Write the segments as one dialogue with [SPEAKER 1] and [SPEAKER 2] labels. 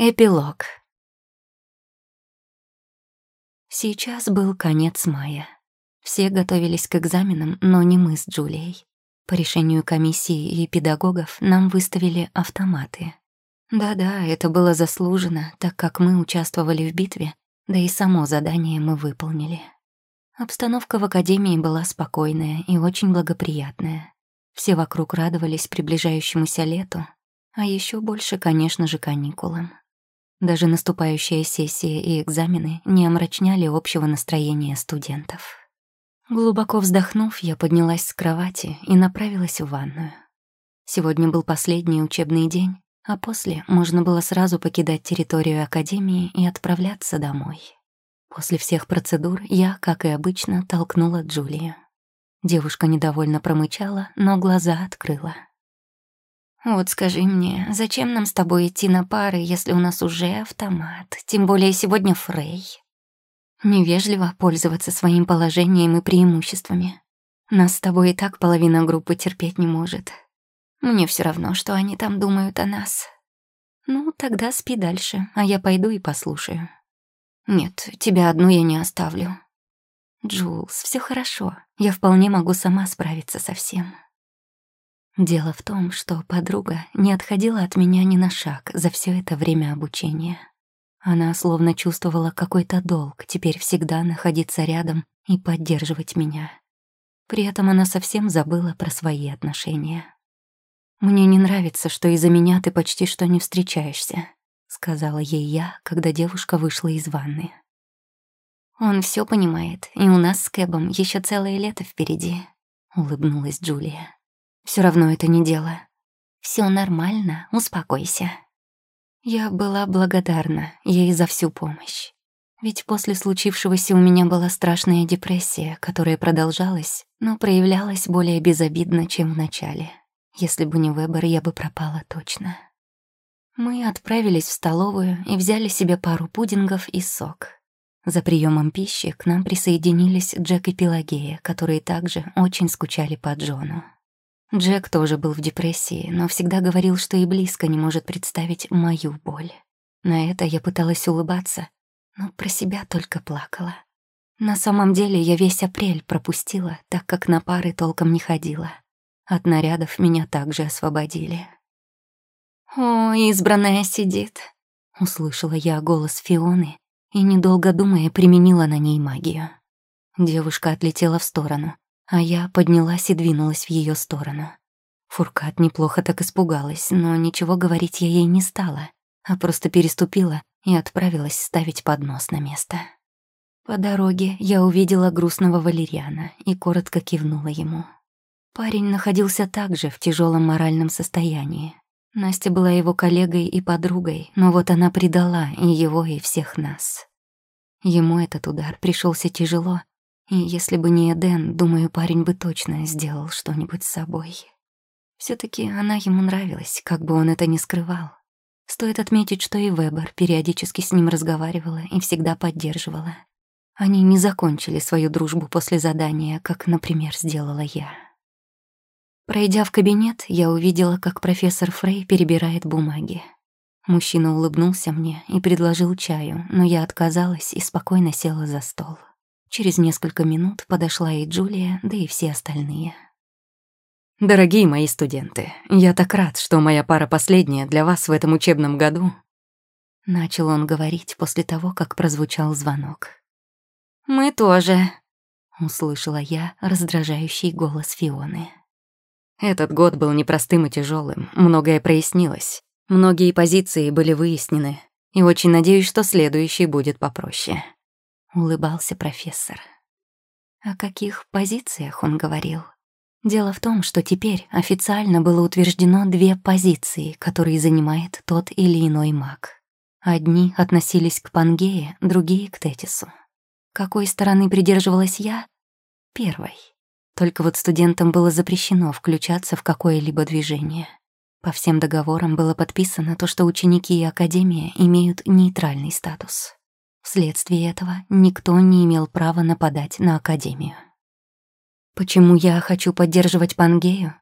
[SPEAKER 1] Эпилог. Сейчас был конец мая. Все готовились к экзаменам, но не мы с Джулией. По решению комиссии и педагогов нам выставили автоматы. Да-да, это было заслужено, так как мы участвовали в битве, да и само задание мы выполнили. Обстановка в академии была спокойная и очень благоприятная. Все вокруг радовались приближающемуся лету, а еще больше, конечно же, каникулам. Даже наступающая сессия и экзамены не омрачняли общего настроения студентов. Глубоко вздохнув, я поднялась с кровати и направилась в ванную. Сегодня был последний учебный день, а после можно было сразу покидать территорию Академии и отправляться домой. После всех процедур я, как и обычно, толкнула Джулию. Девушка недовольно промычала, но глаза открыла. «Вот скажи мне, зачем нам с тобой идти на пары, если у нас уже автомат, тем более сегодня Фрей?» Невежливо пользоваться своим положением и преимуществами. Нас с тобой и так половина группы терпеть не может. Мне все равно, что они там думают о нас. Ну, тогда спи дальше, а я пойду и послушаю. Нет, тебя одну я не оставлю. Джулс, все хорошо. Я вполне могу сама справиться со всем. Дело в том, что подруга не отходила от меня ни на шаг за все это время обучения. Она словно чувствовала какой-то долг теперь всегда находиться рядом и поддерживать меня. При этом она совсем забыла про свои отношения. «Мне не нравится, что из-за меня ты почти что не встречаешься», — сказала ей я, когда девушка вышла из ванны. «Он все понимает, и у нас с Кэбом еще целое лето впереди», — улыбнулась Джулия. Все равно это не дело. Все нормально, успокойся. Я была благодарна ей за всю помощь. Ведь после случившегося у меня была страшная депрессия, которая продолжалась, но проявлялась более безобидно, чем в начале. Если бы не выбор, я бы пропала точно. Мы отправились в столовую и взяли себе пару пудингов и сок. За приемом пищи к нам присоединились Джек и Пелагея, которые также очень скучали по Джону. Джек тоже был в депрессии, но всегда говорил, что и близко не может представить мою боль. На это я пыталась улыбаться, но про себя только плакала. На самом деле я весь апрель пропустила, так как на пары толком не ходила. От нарядов меня также освободили. «О, избранная сидит», — услышала я голос Фионы и, недолго думая, применила на ней магию. Девушка отлетела в сторону, а я поднялась и двинулась в ее сторону. Фуркат неплохо так испугалась, но ничего говорить я ей не стала, а просто переступила и отправилась ставить поднос на место. По дороге я увидела грустного валериана и коротко кивнула ему. Парень находился также в тяжелом моральном состоянии. Настя была его коллегой и подругой, но вот она предала и его, и всех нас. Ему этот удар пришелся тяжело, и если бы не Эден, думаю, парень бы точно сделал что-нибудь с собой. все таки она ему нравилась, как бы он это ни скрывал. Стоит отметить, что и Вебер периодически с ним разговаривала и всегда поддерживала. Они не закончили свою дружбу после задания, как, например, сделала я. Пройдя в кабинет, я увидела, как профессор Фрей перебирает бумаги. Мужчина улыбнулся мне и предложил чаю, но я отказалась и спокойно села за стол. Через несколько минут подошла и Джулия, да и все остальные.
[SPEAKER 2] Дорогие мои студенты, я так рад, что моя пара последняя для вас в этом учебном году.
[SPEAKER 1] Начал он говорить после того, как прозвучал звонок. «Мы тоже», — услышала я раздражающий голос Фионы.
[SPEAKER 2] Этот год был непростым и тяжелым, многое прояснилось, многие позиции были выяснены, и очень надеюсь, что следующий будет попроще.
[SPEAKER 1] — улыбался профессор. О каких позициях он говорил? Дело в том, что теперь официально было утверждено две позиции, которые занимает тот или иной маг. Одни относились к Пангее, другие — к Тетису. Какой стороны придерживалась я? Первой. Только вот студентам было запрещено включаться в какое-либо движение. По всем договорам было подписано то, что ученики и Академия имеют нейтральный статус. Вследствие этого никто не имел права нападать на Академию. Почему я хочу поддерживать Пангею?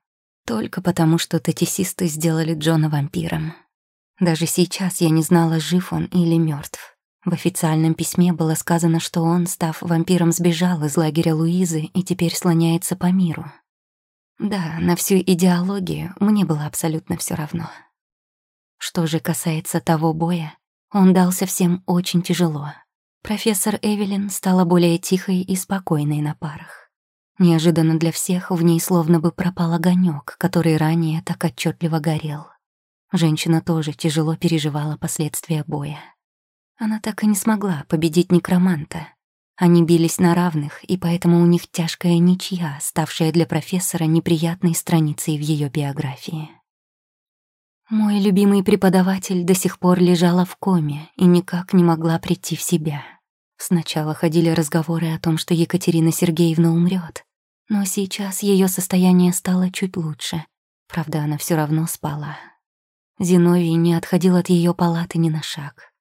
[SPEAKER 1] Только потому, что татисисты сделали Джона вампиром. Даже сейчас я не знала, жив он или мертв. В официальном письме было сказано, что он, став вампиром, сбежал из лагеря Луизы и теперь слоняется по миру. Да, на всю идеологию мне было абсолютно все равно. Что же касается того боя, он дался всем очень тяжело. Профессор Эвелин стала более тихой и спокойной на парах. Неожиданно для всех в ней словно бы пропал огонек, который ранее так отчетливо горел. Женщина тоже тяжело переживала последствия боя. Она так и не смогла победить некроманта. Они бились на равных, и поэтому у них тяжкая ничья, ставшая для профессора неприятной страницей в ее биографии. Мой любимый преподаватель до сих пор лежала в коме и никак не могла прийти в себя. Сначала ходили разговоры о том, что Екатерина Сергеевна умрет, но сейчас ее состояние стало чуть лучше. Правда, она все равно спала. Зиновий не отходил от ее палаты ни на шаг.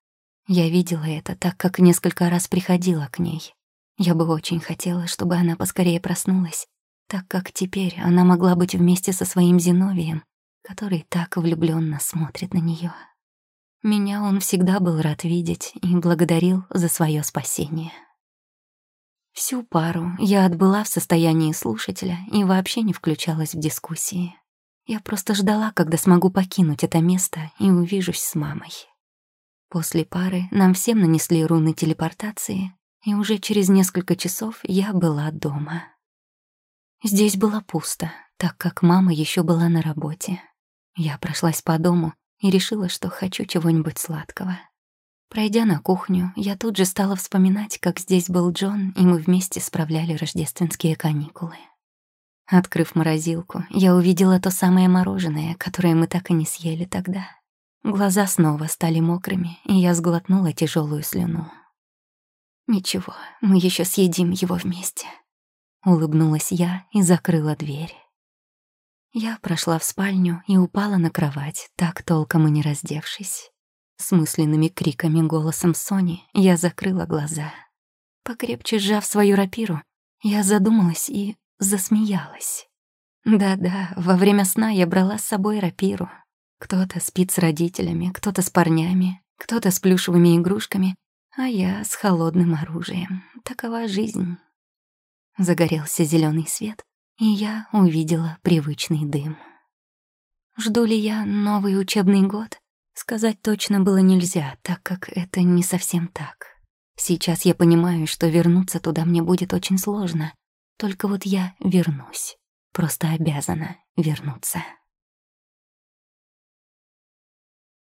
[SPEAKER 1] Я видела это, так как несколько раз приходила к ней. Я бы очень хотела, чтобы она поскорее проснулась, так как теперь она могла быть вместе со своим Зиновием который так влюбленно смотрит на нее. Меня он всегда был рад видеть и благодарил за свое спасение. Всю пару я отбыла в состоянии слушателя и вообще не включалась в дискуссии. Я просто ждала, когда смогу покинуть это место и увижусь с мамой. После пары нам всем нанесли руны телепортации, и уже через несколько часов я была дома. Здесь было пусто, так как мама еще была на работе. Я прошлась по дому и решила, что хочу чего-нибудь сладкого. Пройдя на кухню, я тут же стала вспоминать, как здесь был Джон, и мы вместе справляли рождественские каникулы. Открыв морозилку, я увидела то самое мороженое, которое мы так и не съели тогда. Глаза снова стали мокрыми, и я сглотнула тяжелую слюну. «Ничего, мы еще съедим его вместе», — улыбнулась я и закрыла дверь. Я прошла в спальню и упала на кровать, так толком и не раздевшись. С мысленными криками голосом Сони я закрыла глаза. Покрепче сжав свою рапиру, я задумалась и засмеялась. Да-да, во время сна я брала с собой рапиру. Кто-то спит с родителями, кто-то с парнями, кто-то с плюшевыми игрушками, а я с холодным оружием. Такова жизнь. Загорелся зеленый свет, и я увидела привычный дым. Жду ли я новый учебный год? Сказать точно было нельзя, так как это не совсем так. Сейчас я понимаю, что вернуться туда мне будет очень сложно. Только вот я вернусь. Просто обязана вернуться.